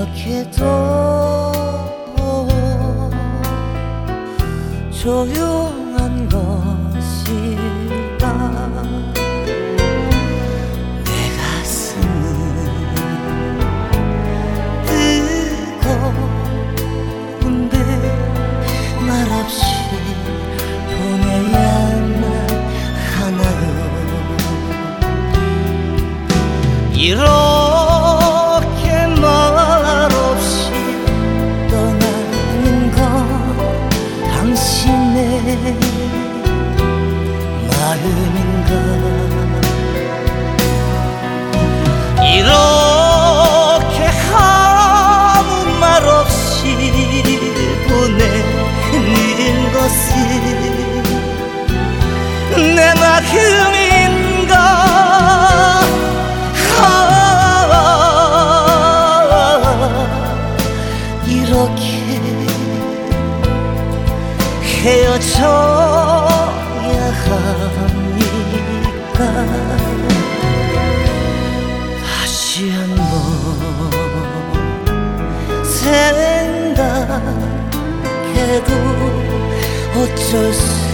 그렇게도 조용한 것일까 이렇게 아무 말 없이 보내는 것은 내 마음인가 아, 이렇게 헤어져야 합니까 다시 한번 생각해도 어쩔 수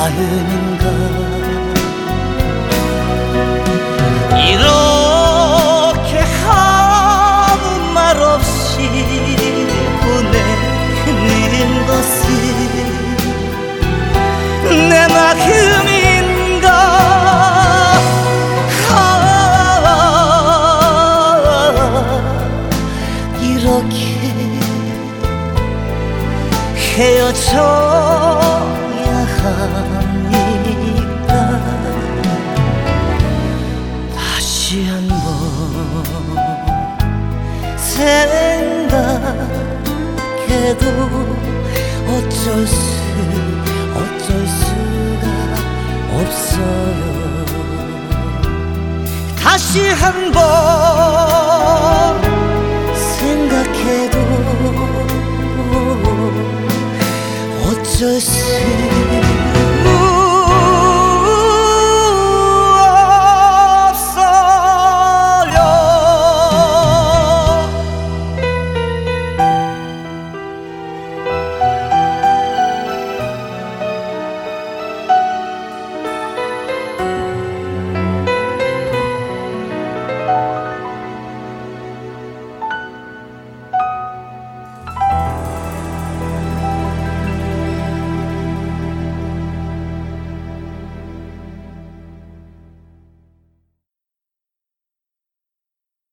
마음인가 이렇게 아무 말 없이 보내는 것은 내 마음인가 아, 이렇게 헤어져 다시 한번 생각해도 어쩔 수 어쩔 수가 없어요. 다시 한번 생각해도 어쩔 수